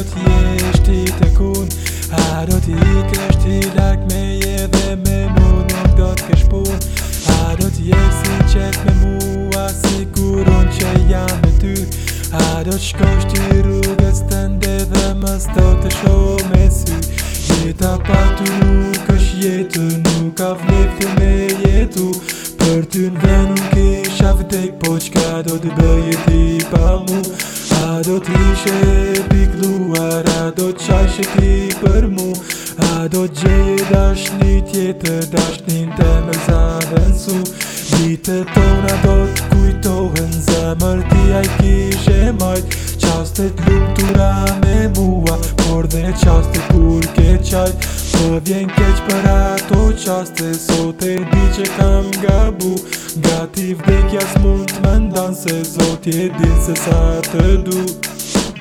do t'i eshti të kun A do t'i i lak me je dhe me mu nëm do t'kesh pun A do t'i e si qet me mua a si kuron që jam me ty A do t'shkosh t'i rrugës të ndë dhe më stë të sho me sy Jeta pa t'u nuk është jetë nuk ka vlep t'u me jetu Për t'u në dhe nuk kisha vdek po qka do t'i bëjë t'i pa mu A do t'i shet shkruar A do qash e ti për mu A do gjej dashni tjetër Dashnin të me zahën su Vite tona do të kujtohen Zemër ti a i kishe majt Qastet luptura me mua Por dhe qastet kur ke qajt Po vjen keq për ato qaste Sot e di që kam gabu Gati vdekja s'mund të më ndan Se zot je din se sa të du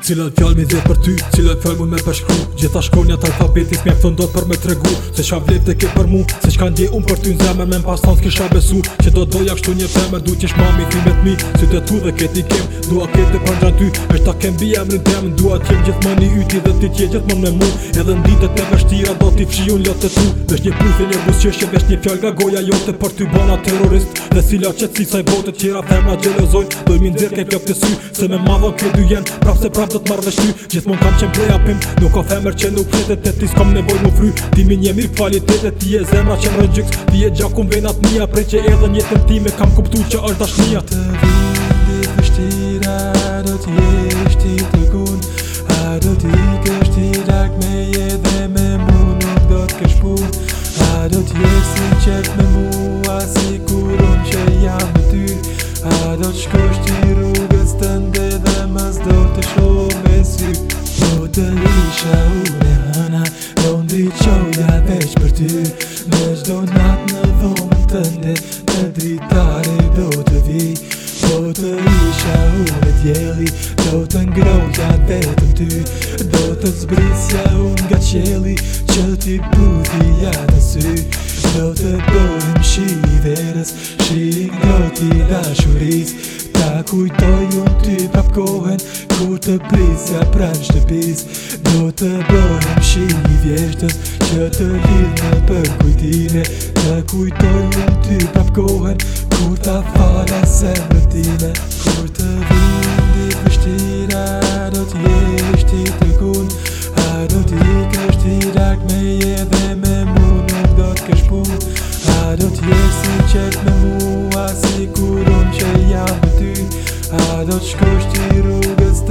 Cila fjalë më dhe për ty, cila fjalë më për shkru, gjithas shkonja të alfabetit më thon dot për me tregu, se çfarë vlet të ke për mua, se çka ndje un për ty në zemër më pas thon kisha besu, që do doja kështu një temë do të jesh mami ti me ty, se të tu dhe këtë kem, dua këtë për pranoj ty, është ta kem bia më në temë, dua të jem gjithmonë i yti dhe ti të jetë më në mua, edhe në ditët e vështira do ti fshiu lot të tu, është një puthë një buzë që është një fjalë nga goja jote për ty bona terrorist, dhe cila çet si sa i botë të tjera fama xhelozoj, do i mi nxjerr këtë pjesë, se më mavo këtu jam, prapse prapë sot marrë në shty Gjithmon kam qenë bleja pim Nuk ka femër që nuk fletet e ti s'kam nevoj më fry Ti mi një mirë kvalitetet Ti e zemra që në rëgjyks Ti e gjakum venat mia Prej që edhe një ti me Kam kuptu që është dashnija Të vindi a Do t'jeshti të gun A do t'i kështi rak me je dhe me mu Nuk do t'kesh pun A do t'jeshti qep me mu si kur unë që jam ty A do t'shkosh t'i rrugës të të lisha u me hëna Do në qoja veç për ty Dhe shdo në natë në dhomë të ndë Të dritare do të vi Do të lisha u dhe djeli Do të ngroja vetëm ty Do të zbrisja unë nga qeli Që ti puti ja të sy Do të dojmë shi i verës Shi i ngroti dashuris Ta kujtoj Kur të prisë, ja pranë shtëpis Do të bërëm shi i vjeshtës Që të lidhë me për kujtine Të kujtojnë ty prap kohen Kur ta fala se më tine Kur të vindi pështira Do t'jesht ti të kun A do t'i kësht i rak me je dhe me mu Nuk do t'kesh pun A do t'jesht si qep me mu A Si kur unë që jam me ty A do t'shkosht i rrugës të